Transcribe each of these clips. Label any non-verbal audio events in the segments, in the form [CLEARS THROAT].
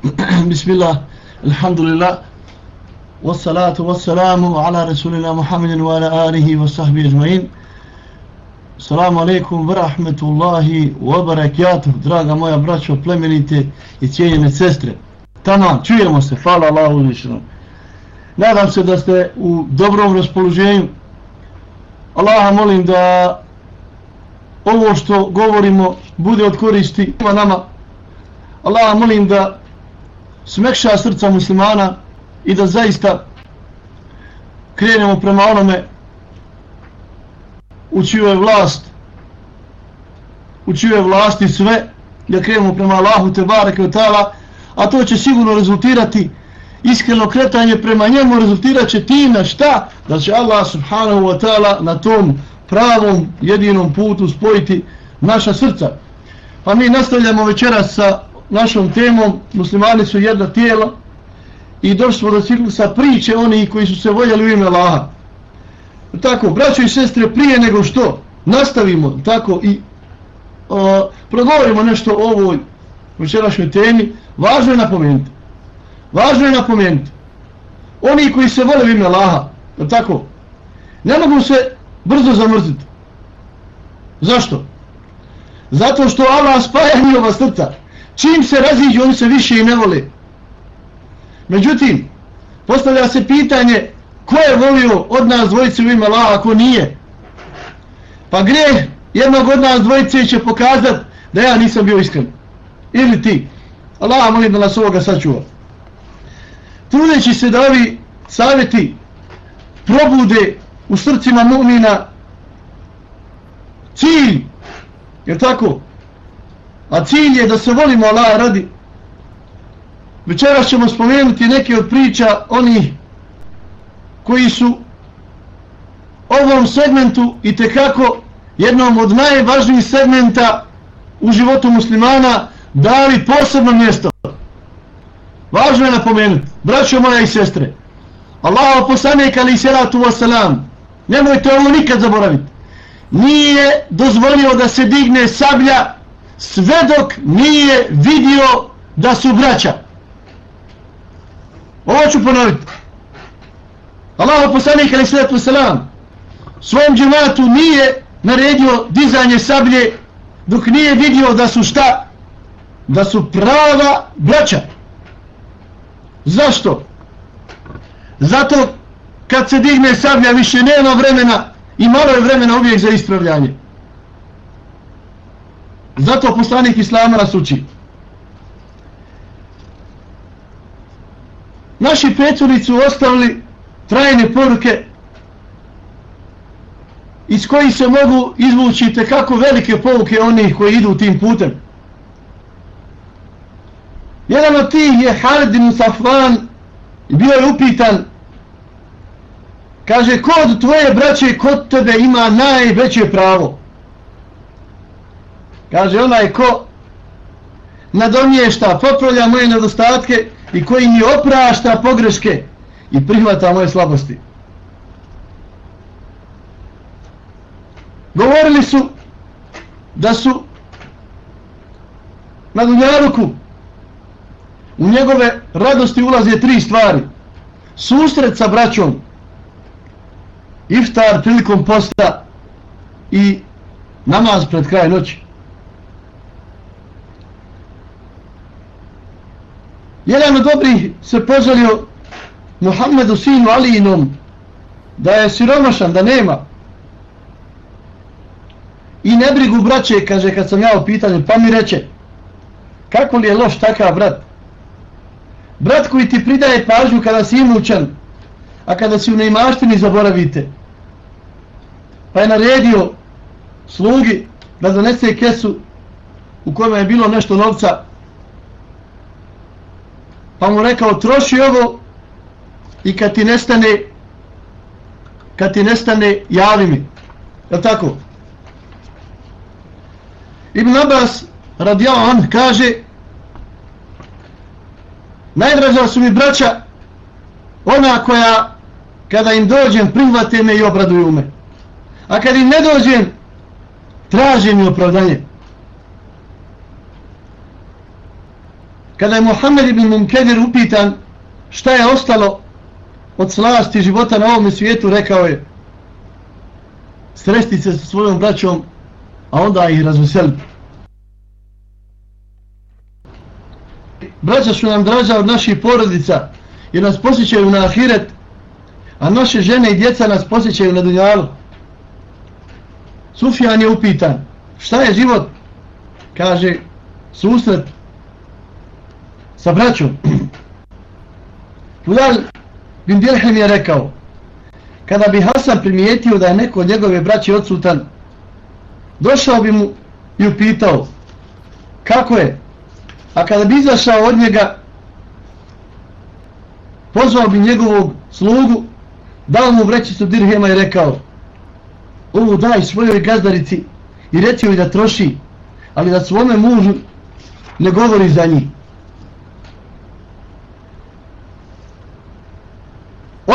[CLEARS THROAT] Bismillah, alhamdulillah, wassalatu wassalamu ala rasulina Muhammedin wa ala alihi wa sahbihi ajma'in. Assalamu alaikum wa rahmetullahi wa barakatuh, draga moja braćo, plemenite i cijenjene sestre. Tama, čujemo se, hvala Allahu lišno. Nadam se da ste u dobrom raspoloženju. Allaha molim da ovo što govorimo bude od koristi nama. Allaha molim da smekša srca muslimana i da zaista krenemo prema onome u čiju je vlast u čiju je vlasti sve da krenemo prema Allahu te bareke a to će sigurno rezultirati iskreno kretanje prema njemu rezultirat će time šta? Da će Allah subhanahu wa ta'ala na tom pravom jedinom putu spojiti naša srca. Pa mi nastavljamo večeras sa našom temom muslimani su jedno tijelo i došli smo do ciklusa priče oni koji su se voljeli u ime Allaha. Tako, braćo i sestre prije nego što nastavimo tako i o, progovorimo nešto o ovoj večerašnjoj temi važno je napomenuti važno je napomenuti oni koji se vole u ime Allaha tako, ne mogu se brzo zamrziti. Zašto? zato što Allah spaja njihova srca čim se raziđu oni se više i ne vole. Međutim postavlja se pitanje ko je volio od nas dvojice u ime Allaha ako nije? Pa gre jednog od nas dvojice će pokazat da ja nisam bio iskren. Ili ti? Allah molim da nas ovoga sačuva. Trudeći se da ovi savjeti probude u srcima mu'mina cilj jer tako? A cilj je da se volimo Allah radi. Večera ćemo spomenuti neke od priča onih koji su ovom segmentu i tekako jednom od najvažnijih segmenta u životu muslimana dali posebno mjesto. Važno je napomenuti braćo moja i sestre Allah poslanik ali salatu wasalam nemojte ovo nikad zaboraviti nije dozvolio da se digne sablja sve dok nije vidio da su braća. Ovo ću ponoviti. Allah poslanik ali sallatu wasalam svom džematu nije naredio dizanje sablje dok nije vidio da su šta? Da su prava braća. Zašto? Zato kad se digne sablja više nema vremena i malo je vremena uvijek za ispravljanje. Zato poslanik Islama nas uči. Naši pretvornici su ostavili trajne poruke iz kojih se mogu izvući kako velike poruke onih koji idu tim putem. Jedan od tih je Halid ibn Safvan bio je upitan kaže kod tvoje braće kod tebe ima najveće pravo kaže onaj ko nadomješta, popravlja moje nedostatke i koji mi oprašta pogreške i prihvata moje slabosti. Govorili su da su na Dunjaruku u njegove radosti ulaze tri stvari. Susret sa braćom, iftar prilikom posta i namaz pred kraj noći. Jedan od dobrih se požalio Muhammedu sinu Alijinom da je siromašan, da nema. I ne brigu braće, kaže kad sam ja u pitanju, pa mi reče kako li je loš takav brat? Brat koji ti pridaje pažnju kada si imućan, a kada si u neimaštini zaboravite. Pa je naredio slugi da donese kesu u kojoj je bilo nešto novca pa mu rekao troši ovo i kad ti nestane kad ti nestane javi mi. Je tako? Ibn Abbas radijal on kaže najdraža su mi braća ona koja kada im dođem prihvate me i obraduju me. A kad im ne dođem traže mi opravdanje. Kada je Muhammed ibn Munkedir upitan šta je ostalo od slasti života na ovom svijetu, rekao je sresti se sa svojom braćom, a onda ih razveseliti. Braća su nam draža od naših porodica, jer nas posjećaju na ahiret, a naše žene i djeca nas posjećaju na dunjalu. Sufjan je upitan, šta je život? Kaže, susret sa braćom. Fulal bin Dirhem je rekao, kada bi Hasan primijetio da je neko od njegove braće odsutan, došao bi mu i upitao, kako je? A kada bi izašao od njega, pozvao bi njegovog slugu, dao mu vrećicu dirhema i rekao, ovo daj svojoj gazdarici i reci joj da troši, ali da svome mužu ne govori za njih.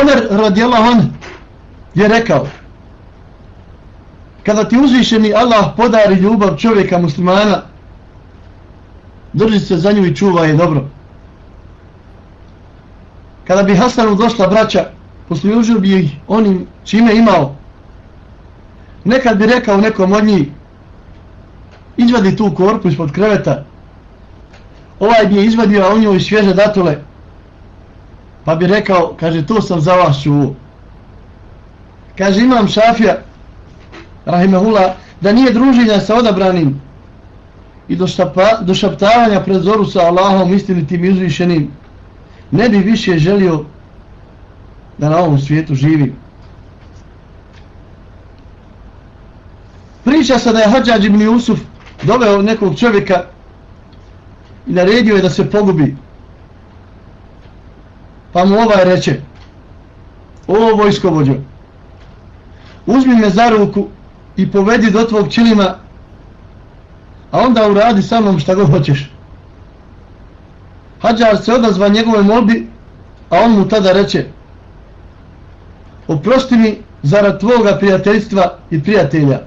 Omer radijallahu an je rekao kada ti uzvišeni Allah podari ljubav čovjeka muslimana drži se za nju i čuva je dobro. Kada bi Hasanu došla braća poslužio bi ih onim čime imao nekad bi rekao nekom od njih izvadi tu korpu ispod kreveta ovaj bi je izvadio a on njoj svježe datule pa bi rekao, kaže, to sam za vas čuo. Kaže, imam šafija, rahimehullah, da nije druženja sa odabranim i do, štapa, do šaptavanja pred zoru sa Allahom istinitim i uzvišenim, ne bi više želio da na ovom svijetu živi. Priča se da je Hadžađ ibn Jusuf doveo nekog čovjeka i naredio je da se pogubi. Pa mu ovaj reče, o vojskovođo, uzmi me za ruku i povedi do tvog čilima, a onda uradi sa mnom šta god hoćeš. Hadžar se odazva njegove molbi, a on mu tada reče, oprosti mi zarad tvoga prijateljstva i prijatelja.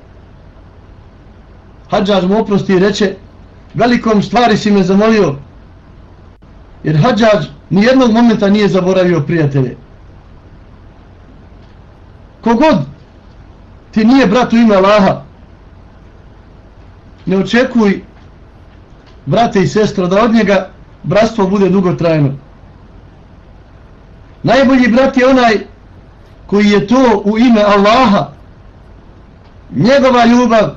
Hadžar mu oprosti i reče, velikom stvari si me zamolio, jer Hadžar nijednog momenta nije zaboravio prijatelje. Kogod ti nije brat u ime Allaha, ne očekuj brate i sestro da od njega bratstvo bude dugotrajno. Najbolji brat je onaj koji je to u ime Allaha. Njegova ljubav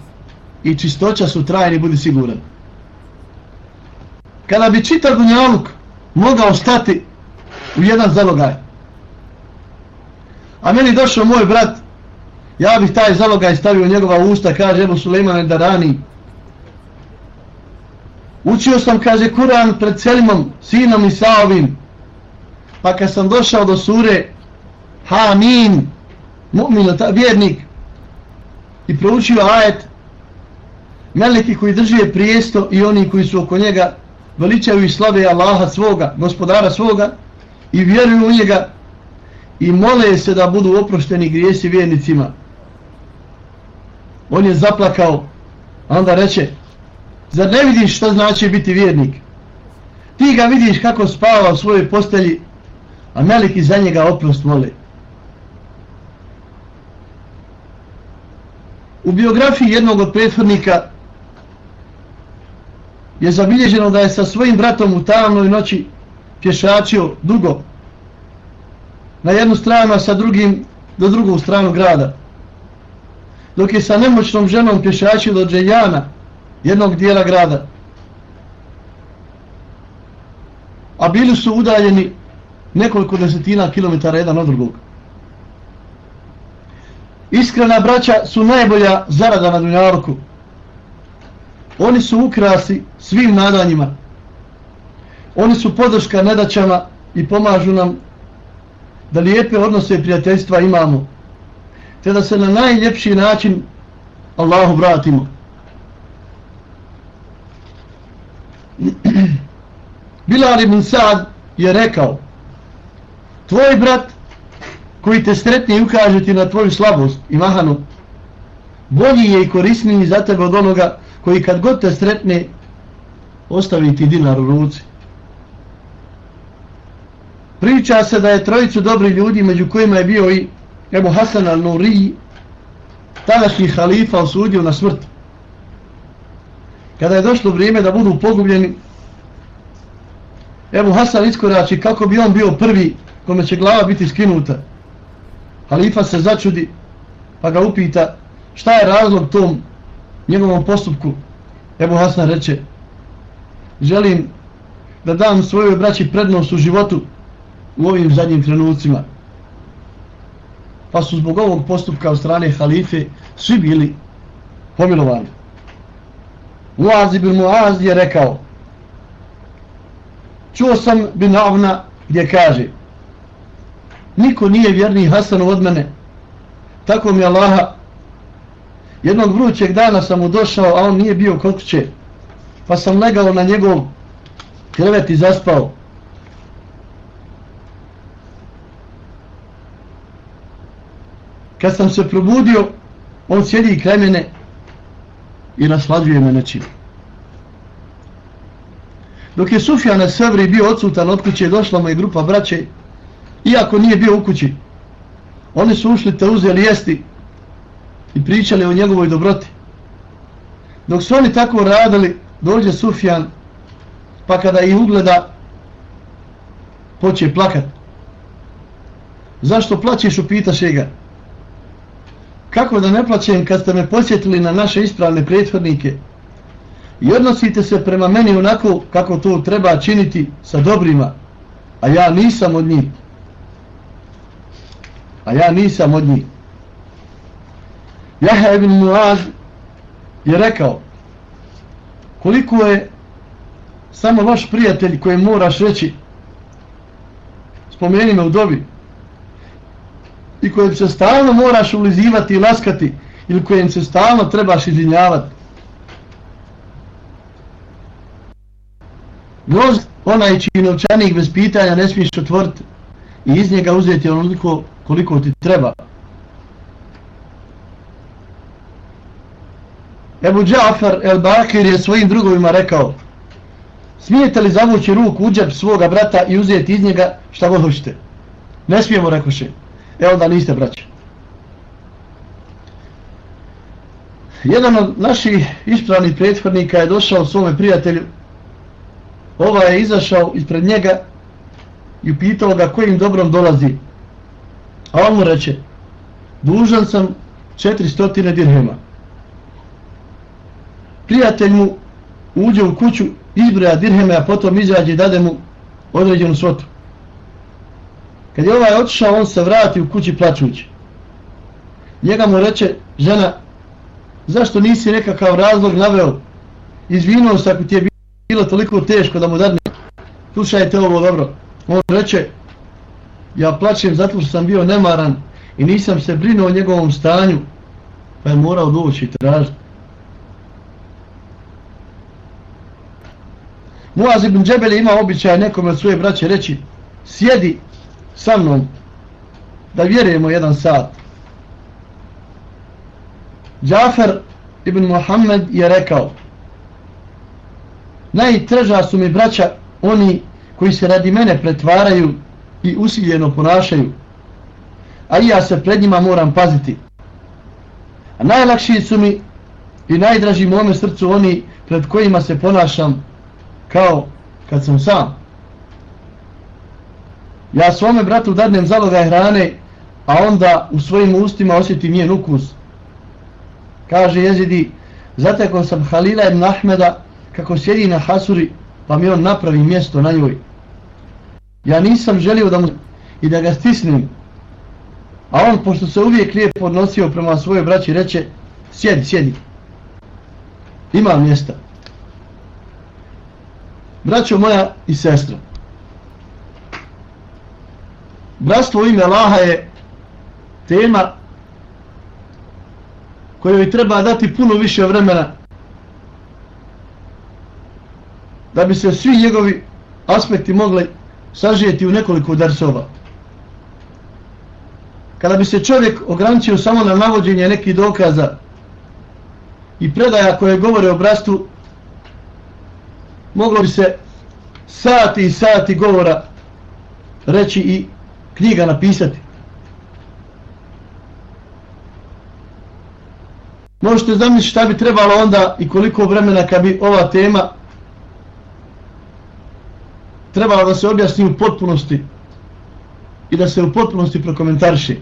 i čistoća su trajni, budi siguran. Kada bi čitav dunjaluk mogao stati u jedan zalogaj. A meni došao moj brat, ja bih taj zalogaj stavio u njegova usta, kaže Ebu Suleiman Darani. Učio sam, kaže Kur'an pred Selimom, sinom i Saovim. Pa kad sam došao do sure Hamin, mu'min, vjernik, i proučio ajet, meliki koji drži prijesto i oni koji su oko njega veličaju i slave Allaha svoga, gospodara svoga i vjeruju u njega i mole se da budu oprošteni grijesi vjernicima. On je zaplakao, a onda reče, zar ne vidiš šta znači biti vjernik? Ti ga vidiš kako spava u svojoj postelji, a meliki za njega oprost mole. U biografiji jednog od prethodnika je zabilježeno da je sa svojim bratom u tamnoj noći pješačio dugo na jednu stranu, a sa drugim do drugu stranu grada. Dok je sa nemoćnom ženom pješačio do Dželjana, jednog dijela grada. A bili su udaljeni nekoliko desetina kilometara jedan od drugog. Iskrena braća su najbolja zarada na Dunjaluku. Oni su ukrasi svim nadanjima. Oni su podrška nedaćama i pomažu nam da lijepe odnose i prijateljstva imamo. Te da se na najljepši način Allahu vratimo. [CLEARS THROAT] Bilal ibn Sa'ad je rekao Tvoj brat koji te sretni i ukaže ti na tvoju slabost i mahanu bolji je i korisniji za tebe od onoga koji kad god te sretne ostavi ti dinar u ruci. Priča se da je trojicu dobri ljudi među kojima je bio i Ebu Hasan al-Nuri, tadašnji halifa osudio na smrt. Kada je došlo vrijeme da budu pogubljeni, Ebu Hasan iskorači kako bi on bio prvi kome će glava biti skinuta. Halifa se začudi pa ga upita šta je razlog tom njegovom postupku. Ebu Hasan reče želim da dam svojoj braći prednost u životu u ovim zadnjim trenucima. Pa su zbog ovog postupka od strane halife svi bili pomilovani. Muaz ibn Muaz je rekao čuo sam bin Avna gdje kaže niko nije vjerni Hasanu od mene tako mi Allaha jednog vrućeg dana sam mu došao a on nije bio kod kuće. Pa sam legao na njegov krevet i zaspao. Kad sam se probudio on sjedi kraj mene i naslađuje me nečim. Dok je Sufjan Sevri bio odsutan od kuće došla mu je grupa braće iako nije bio u kući. Oni su ušli te uzeli jesti i pričali o njegovoj dobroti. Dok su oni tako radili dođe Sufjan pa kada ih ugleda poče plakat. Zašto plaćeš upitaše ga. Kako da ne plaćem kad ste me posjetili na naše ispravne prethodnike? I odnosite se prema meni onako kako to treba činiti sa dobrima a ja nisam od njih. A ja nisam od njih. Jahe ibn Muaz je rekao koliko je samo vaš prijatelj koji moraš reći spomeni me u dobi i kojem se stalno moraš ulizivati i laskati ili kojem se stalno trebaš izvinjavati Groz onaj čiji novčanik bez pitanja ne smiješ otvoriti i iz njega uzeti onoliko koliko ti treba. Ebu Džafar el Bakir je svojim drugovima rekao Smijete li zavući ruku u džep svoga brata i uzeti iz njega šta god hoćete? Ne smijemo, rekoše. E onda niste braće. Jedan od naših ispravnih prethodnika je došao svome prijatelju. Ova je izašao ispred njega i upitao ga kojim dobrom dolazi. A on mu reče, dužan sam 400 dirhema. Prijatelj mu uđe u kuću, izbroja dirheme, a potom izađe i dade mu određenu svotu. Kad je ovaj otišao, on se vrati u kući plaćući. Njega mu reče, žena, zašto nisi nekakav razlog naveo? Izvinuo se ako ti je bilo toliko teško da mu dadne. Slušajte ovo dobro. On reče, ja plaćem zato što sam bio nemaran i nisam se brinuo o njegovom stanju, pa je morao doći i tražiti. Muaz ibn Džebel ima običaj nekome od svoje braće reći, sjedi sa mnom da vjerujemo jedan sat. Džafer ibn Muhammed je rekao Najtreža su mi braća oni koji se radi mene pretvaraju i usiljeno ponašaju, a ja se pred njima moram paziti. A najlakši su mi i najdraži mome srcu oni pred kojima se ponašam kao kad sam sam. Ja svome bratu dadnem zaloga hrane, a onda u svojim ustima osjetim njen ukus. Kaže jezidi, zatekao sam Halila ibn Ahmeda kako sjedi na Hasuri, pa mi on napravi mjesto na njoj. Ja nisam želio da mu i da ga stisnem, a on, pošto se uvijek lijepo odnosio prema svojoj braći, reče, sjedi, sjedi. Ima mjesta. Braćo moja i sestra, bratstvo u ime Allaha je tema kojoj treba dati puno više vremena da bi se svi njegovi aspekti mogli sažijeti u nekoliko darsova. Kada bi se čovjek ograničio samo na navođenje nekih dokaza i predaja koje govore o bratstvu, moglo bi se sati i sati govora reći i knjiga napisati. Možete zamisliti šta bi trebalo onda i koliko vremena kad bi ova tema trebala da se objasni u potpunosti i da se u potpunosti prokomentariše.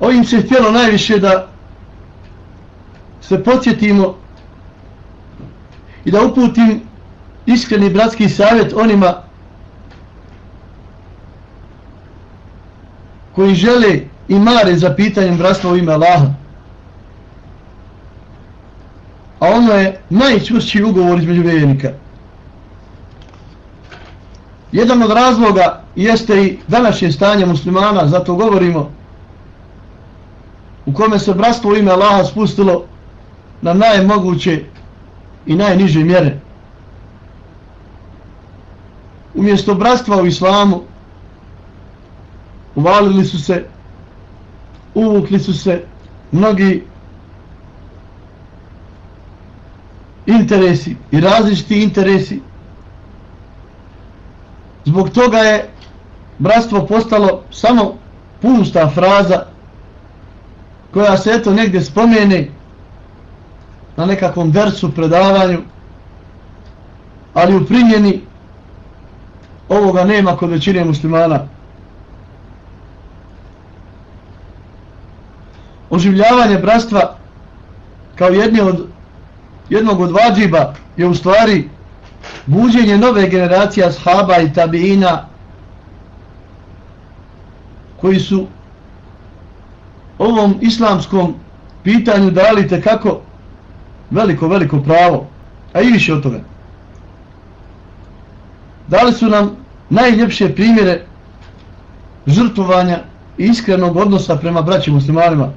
Ovim se htjelo najviše da se podsjetimo i da uputim iskreni bratski savjet onima koji žele i mare za pitanjem bratstva u ime Allaha. A ono je najčvršći ugovor između vjernika. Jedan od razloga jeste i današnje stanje muslimana, zato govorimo u kome se bratstvo u ime Allaha spustilo na najmoguće i najniže mjere. Umjesto bratstva u islamu uvalili su se uvukli su se mnogi interesi i različiti interesi zbog toga je bratstvo postalo samo pusta fraza koja se eto negdje spomene na nekakvom dersu, predavanju ali u primjeni ovoga nema kod većine muslimana. Oživljavanje bratstva kao jedne od jednog od vađiba je u stvari buđenje nove generacije ashaba i tabiina koji su ovom islamskom pitanju dali te kako veliko, veliko pravo, a i više od toga. Dali su nam najljepše primjere žrtvovanja i iskrenog odnosa prema braći muslimanima.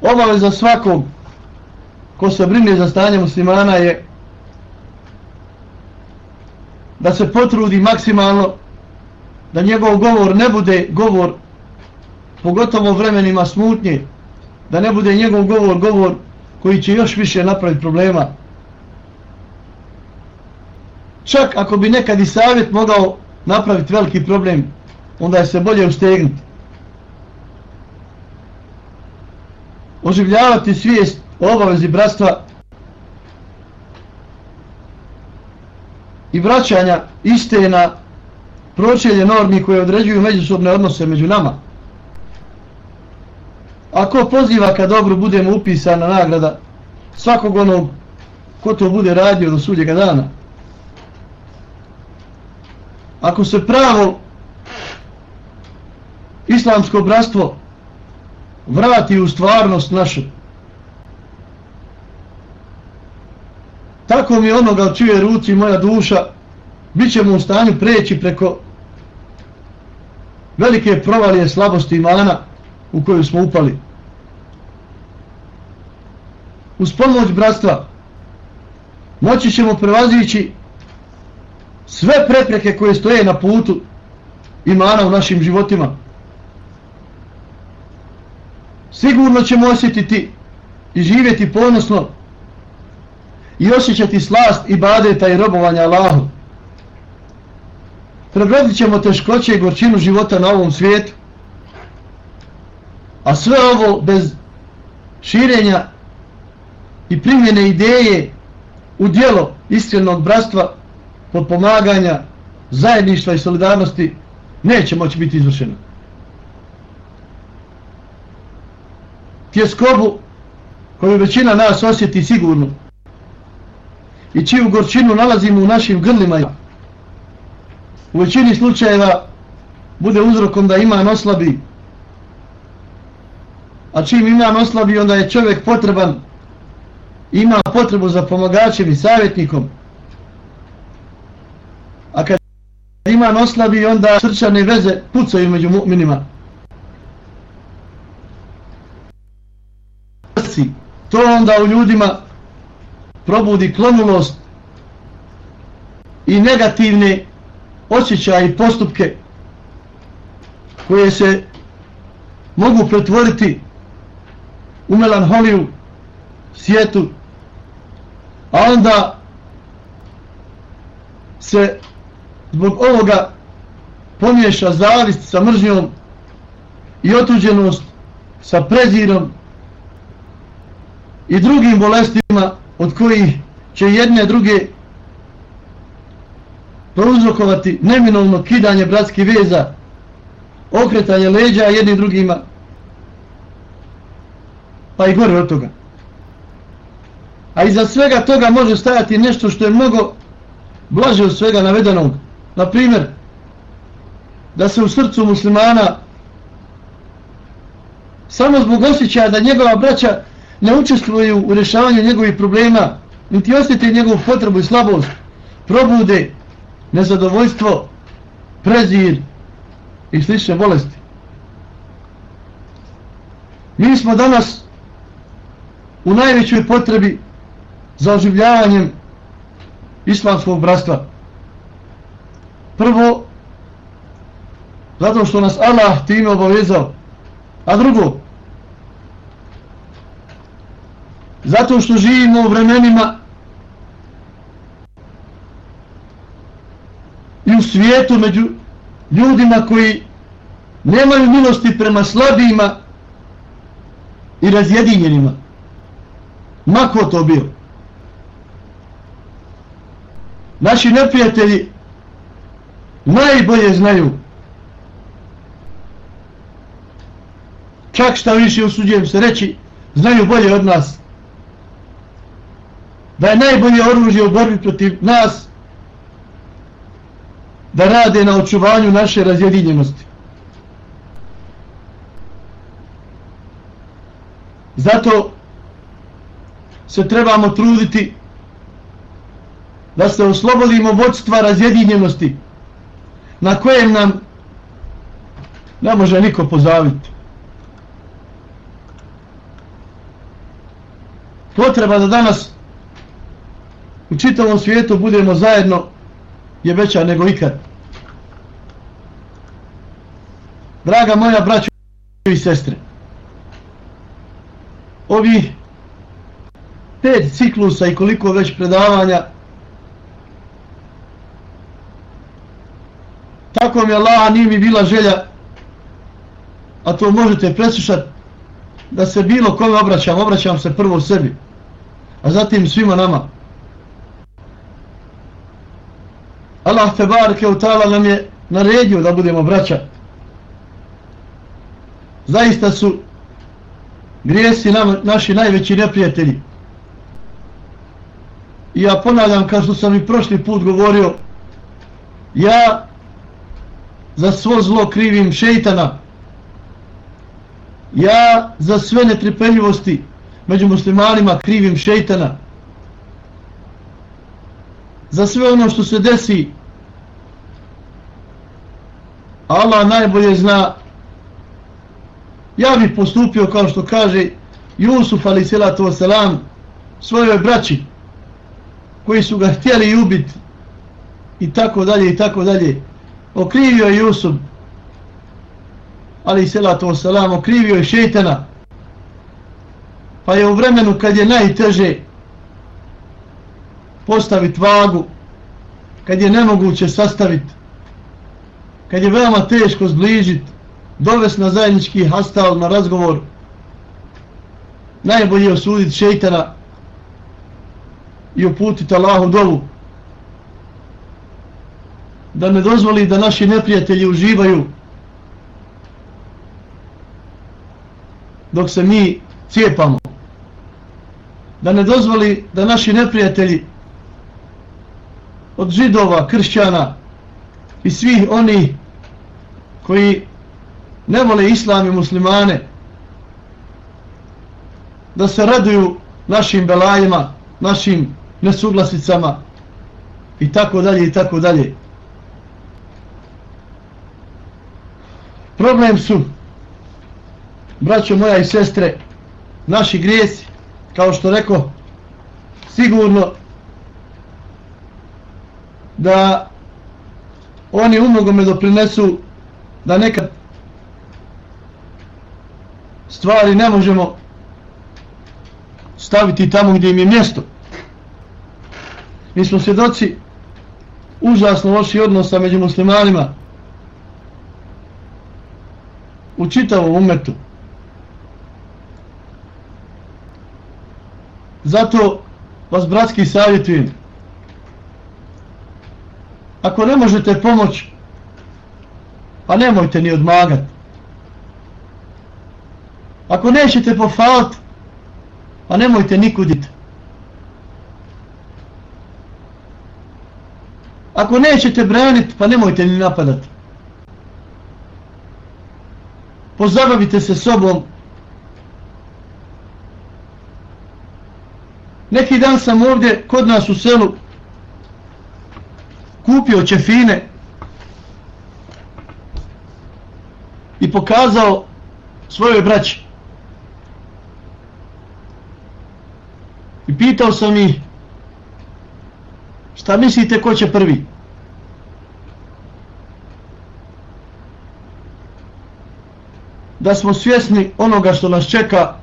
Obaveza svakog ko se brine za stanje muslimana je da se potrudi maksimalno da njegov govor ne bude govor pogotovo vremenima smutnje da ne bude njegov govor govor koji će još više napraviti problema čak ako bi nekad i savjet mogao napraviti veliki problem onda je se bolje ustegnuti oživljavati svijest o obavezi bratstva i vraćanja iste na pročelje normi koje određuju međusobne odnose među nama. Ako poziva kad dobro budemo upisana nagrada svakog onog ko to bude radio do sudjega dana. Ako se pravo islamsko bratstvo vrati u stvarnost našu. Tako mi onoga čuje ruci moja duša, bit ćemo u stanju preći preko velike provalije slabosti imana u koju smo upali. Uz pomoć bratstva moći ćemo prevazići sve prepreke koje stoje na putu imana u našim životima sigurno ćemo osjetiti i živjeti ponosno i osjećati slast i badeta i robovanja Allahu. Prebrodit ćemo teškoće i gorčinu života na ovom svijetu. A sve ovo bez širenja i primjene ideje u dijelo iskrenog bratstva, podpomaganja, zajedništva i solidarnosti neće moći biti izvršeno. tjeskobu koju većina nas osjeti sigurno i čiju gorčinu nalazimo u našim grlima u većini slučajeva bude uzrokom da ima oslabi a čim iman oslabi onda je čovjek potreban ima potrebu za pomagačem i savjetnikom. A kad ima oslabi onda srčane veze pucaju među mu'minima. To onda u ljudima probudi klonulost i negativne osjećaje i postupke koje se mogu pretvoriti u melanholiju svijetu, a onda se zbog ovoga pomiješa zavist sa mržnjom i otuđenost sa prezirom i drugim bolestima od kojih će jedne druge prouzrokovati neminovno kidanje bratskih veza, okretanje leđa jednim drugima, pa i gore od toga. A iza svega toga može stajati nešto što je mnogo blaže od svega navedenog. Na primjer, da se u srcu muslimana samo zbog osjećaja da njegova braća ne učestvuju u rješavanju njegovih problema, niti osjeti njegovu potrebu i slabost, probude nezadovoljstvo, prezir i slične bolesti. Mi smo danas u najvećoj potrebi za oživljavanjem islamskog bratstva. Prvo, zato što nas Allah time obavezao, a drugo, zato što živimo u vremenima i u svijetu među ljudima koji nemaju milosti prema slabijima i razjedinjenima. Mako to bio? Naši neprijatelji najbolje znaju čak šta više usuđujem se reći znaju bolje od nas da je najbolje oružje u borbi protiv nas da rade na očuvanju naše razjedinjenosti. Zato se trebamo truditi da se oslobodimo vodstva razjedinjenosti na kojem nam ne može niko pozaviti. Potreba da danas u čitavom svijetu budemo zajedno je veća nego ikad. Draga moja braćo i sestre, ovi pet ciklusa i koliko već predavanja tako mi Allah nije mi bila želja a to možete preslušati da se bilo kome obraćam obraćam se prvo sebi a zatim svima nama Allah te barke u tala nam je naredio da budemo braća. Zaista su grijesi nam, naši najveći neprijatelji. I ja ponavljam kao što sam i prošli put govorio, ja za svo zlo krivim šeitana. Ja za sve netrpeljivosti među muslimanima krivim šeitana. Za sve ono što se desi Allah najbolje zna. Ja bih postupio kao što kaže Jusuf ali salatu wasalam svojoj braći koji su ga htjeli ubiti i tako dalje i tako dalje. Okrivio je Jusuf ali selatu wasalam okrivio je šeitana. Pa je u vremenu kad je najteže postaviti vagu kad je nemoguće sastaviti kad je veoma teško zbližiti dovesti na zajednički hastal na razgovor najbolje osuditi šeitana i uputiti Allahu dovu. da ne dozvoli da naši neprijatelji uživaju dok se mi cijepamo da ne dozvoli da naši neprijatelji od židova, kršćana i svih oni koji ne vole islam i muslimane da se raduju našim belajima, našim nesuglasicama i tako dalje i tako dalje. Problem su, braćo moja i sestre, naši grijesi, kao što rekao, sigurno da oni umogo me doprinesu da nekad stvari ne možemo staviti tamo gdje im je mjesto. Mi smo svjedoci užasno loši odnosa među muslimanima u čitavom umetu. Zato vas bratski savjetujem. Ako ne možete pomoć, pa nemojte ni odmagat. Ako nećete pofalat, pa nemojte nikudit. Ako nećete braniti, pa nemojte ni napadati. Pozabavite se sobom. Neki dan sam ovdje kod nas u selu kupio čefine i pokazao svoje braći. I pitao sam ih šta mislite ko će prvi? Da smo svjesni onoga što nas čeka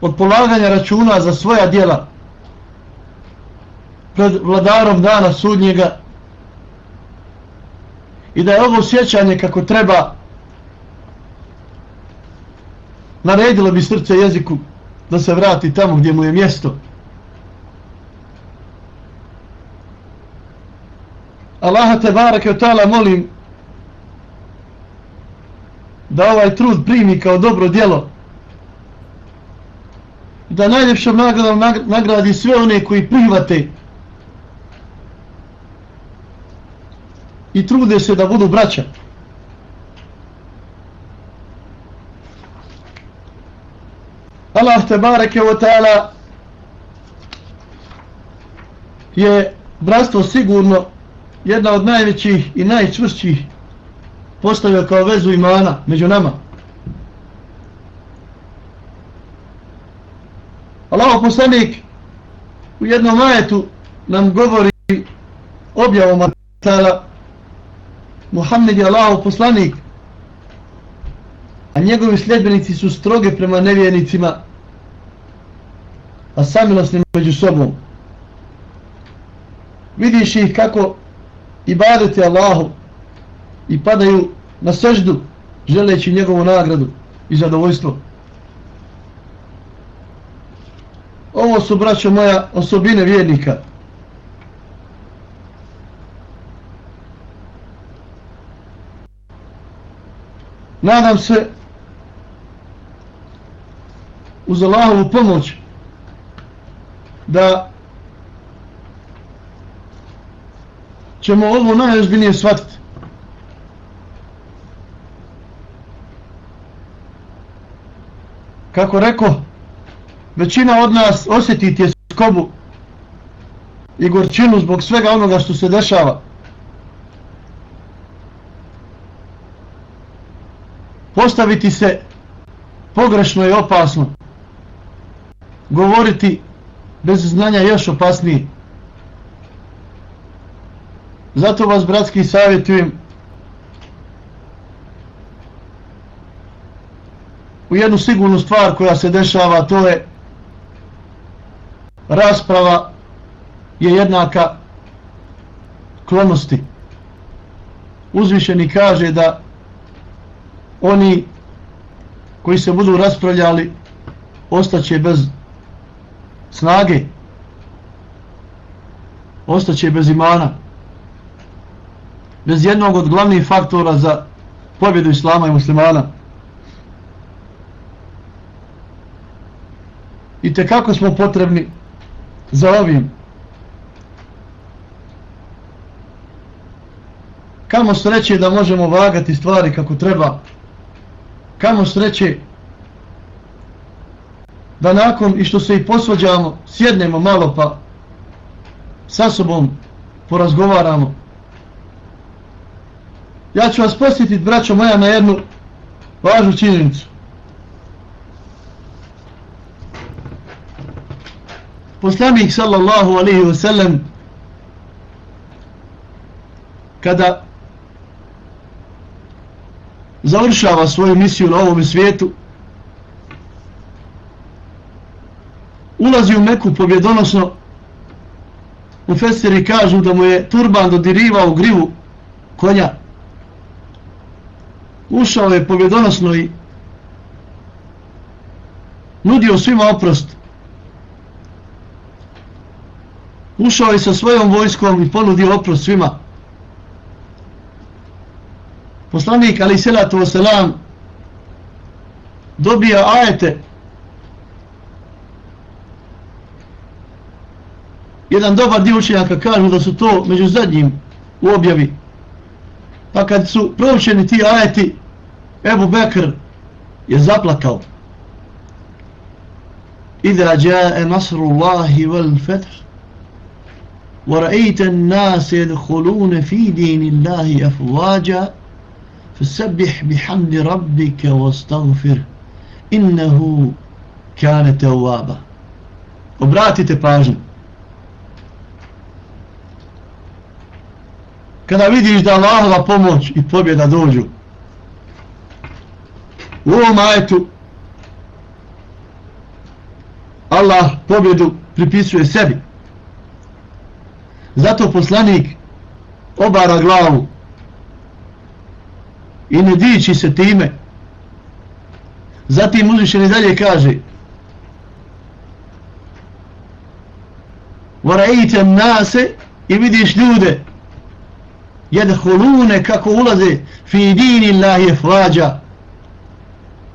od polaganja računa za svoja dijela pred vladarom dana sudnjega i da je ovo sjećanje kako treba naredilo bi srce jeziku da se vrati tamo gdje mu je mjesto. Allaha te barake od tala molim da ovaj trud primi kao dobro djelo da najljepšom nagradom nagradi sve one koji prihvate i trude se da budu braća. Allah te bareke o ta'ala je bratstvo sigurno jedna od najvećih i najčvršćih postavio kao vezu imana među nama. Allah poslanik u jednom majetu nam govori objavom ta'ala Muhammed je Allah poslanik a njegovi sljedbenici su stroge prema nevjernicima a samilosni među sobom vidiš ih kako i badete Allahu i padaju na seždu želeći njegovu nagradu i zadovoljstvo. Ovo su braćo moja osobine vjernika. Nadam se uz Allahovu pomoć da ćemo ovo najozbiljnije shvatiti. Kako reko, većina od nas osjeti tjeskobu i gorčinu zbog svega onoga što se dešava. Postaviti se pogrešno i opasno govoriti bez znanja još opasnije. Zato vas, bratski, savjetujem u jednu sigurnu stvar koja se dešava, to je rasprava je jednaka klonosti. Uzvišeni kaže da oni koji se budu raspravljali ostaće bez snage ostaće bez imana bez jednog od glavnih faktora za pobjedu islama i muslimana. I te kako smo potrebni za ovim. Kamo sreće da možemo vagati stvari kako treba. Kamo sreće da nakon i što se i posvađamo, sjednemo malo pa sa sobom porazgovaramo. Ja ću vas posjetiti, braćo moja, na jednu važnu činjenicu. Poslanik sallallahu alaihi wa sallam kada završava svoju misiju na ovom svijetu ulazi u Meku pobjedonosno, u Fesiri kažu da mu je turban dodirivao grivu konja. Ušao je pobjedonosno i nudio svima oprost. Ušao je sa svojom vojskom i ponudio oprost svima. Poslanik ali selatu wasalam dobija ajete jedan dobar dio učenjaka kažu da su to među zadnjim u objavi pa kad su proučeni ti ajeti Ebu Bekr je zaplakao. إذا جاء نصر الله والفتح ورأيت الناس يدخلون في دين الله أفواجا فسبح بحمد ربك واستغفر إنه كان توابا obratite pažnju. Kada vidiš da Allahova pomoć i pobjeda dođu u ovom ajetu Allah pobjedu pripisuje sebi. Zato poslanik obara glavu i ne dići se time. Zatim uzvišeni dalje kaže Varajite nase i vidiš ljude jedhulune kako ulaze fi din illahi flađa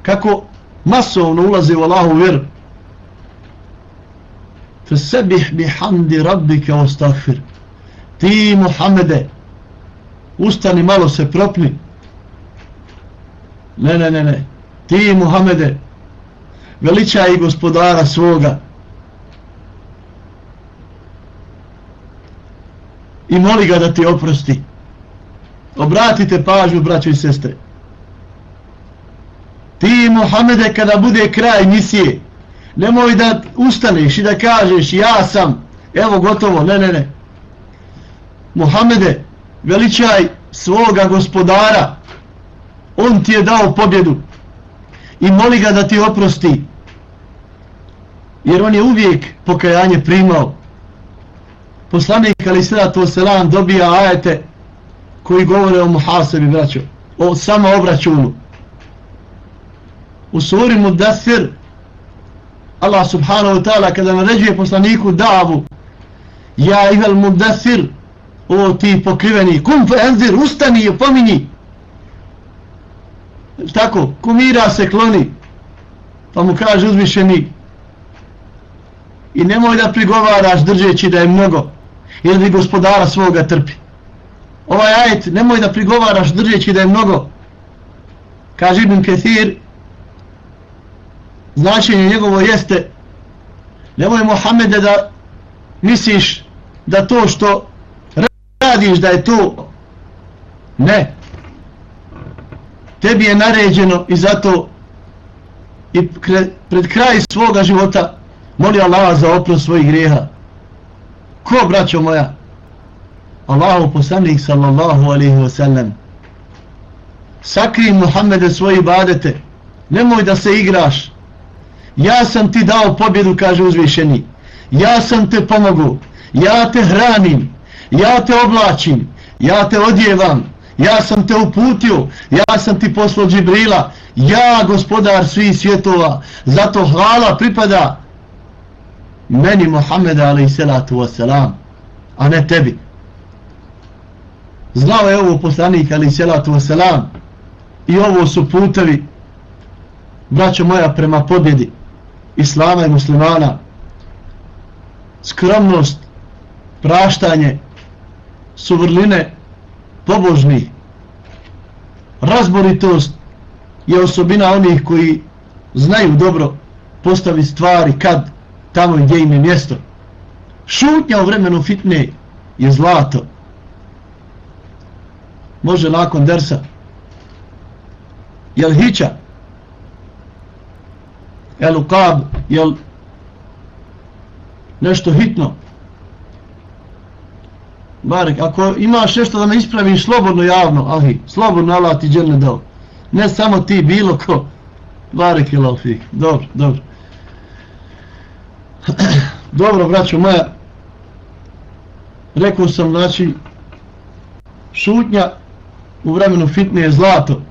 kako masovno ulaze u Allahu vjeru. Fesebih bihamdi rabbike ostafir ti Muhammede ustani malo se propni. Ne ne ne ne. Ti Muhammede veličaj gospodara svoga. I moli ga da ti oprosti obratite pažnju braćo i sestre ti Muhammede kada bude kraj misije nemoj da ustaneš i da kažeš ja sam, evo gotovo, ne, ne, ne. Muhammede, veličaj svoga gospodara, on ti je dao pobjedu i moli ga da ti oprosti, jer on je uvijek pokajanje primao. Poslanik ali sada to selam dobija ajete koji govore o muhasebi, braćo, o samo obračunu. U suri Mudathir, Allah subhanahu wa ta'ala kada naređuje poslaniku davu ja ihal mudathir o ti pokriveni kum fe enzir ustani i pomini. tako kumira se kloni pa mu kaže uzvišeni i nemoj da prigovaraš držeći da je mnogo jer bi gospodara svoga trpi ovaj ajet nemoj da prigovaraš držeći da je mnogo. Kaže Ibn Kathir značenje njegovo jeste nemoj Mohamede da misliš da to što radiš da je to. Ne. Tebi je naređeno i zato i pred kraj svoga života moli Allah za oprost svojih grijeha. Ko braćo moja? Allahu poslanik sallallahu alaihi wa sallam. Sakri Muhammede svoje ibadete. Nemoj da se igraš. Ja sam ti dao pobjedu, kaže uzvišeni. Ja sam te pomogu, ja te hranim, ja te oblačim, ja te odjevam, ja sam te uputio, ja sam ti poslao Džibrila, ja gospodar svih svjetova, zato hvala pripada meni Muhammed a.s. a ne tebi. Znao je ovo poslanik selam. i ovo su putevi braćo moja prema pobjedi islama i muslimana. Skromnost praštanje suvrline pobožni razboritost je osobina onih koji znaju dobro postavi stvari kad tamo gdje im je mjesto. Šutnja u vremenu fitne je zlato može nakon dersa jel hića Jel ukab, jel nešto hitno. Barek, ako imaš nešto da me ispraviš slobodno javno, ali slobodno Allah ti džene dao. Ne samo ti, bilo ko. Barek je lofik. Dobro, dobro. [CLEARS THROAT] dobro, braćo moja. rekao sam znači šutnja u vremenu fitne je zlato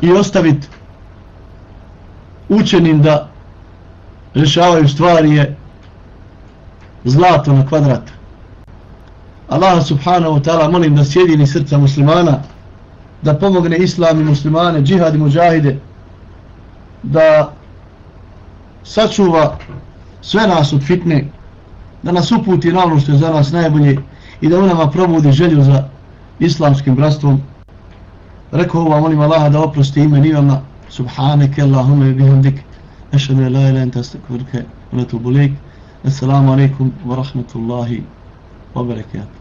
i ostaviti učenim da rješavaju stvari je zlato na kvadrat. Allah subhanahu wa ta'ala molim da sjedini srca muslimana, da pomogne islam i muslimane, džihad i muđahide, da sačuva sve nas od fitne, da nas uputi na ono što je za nas najbolje i da u nama probudi želju za islamskim bratstvom. Rekao vam, molim Allah da oprosti ime nivama, subhaneke Allahume bihamdik, ešadu je la ila enta stakvrke, unatubu lik. Assalamu alaikum wa rahmatullahi wa barakatuh.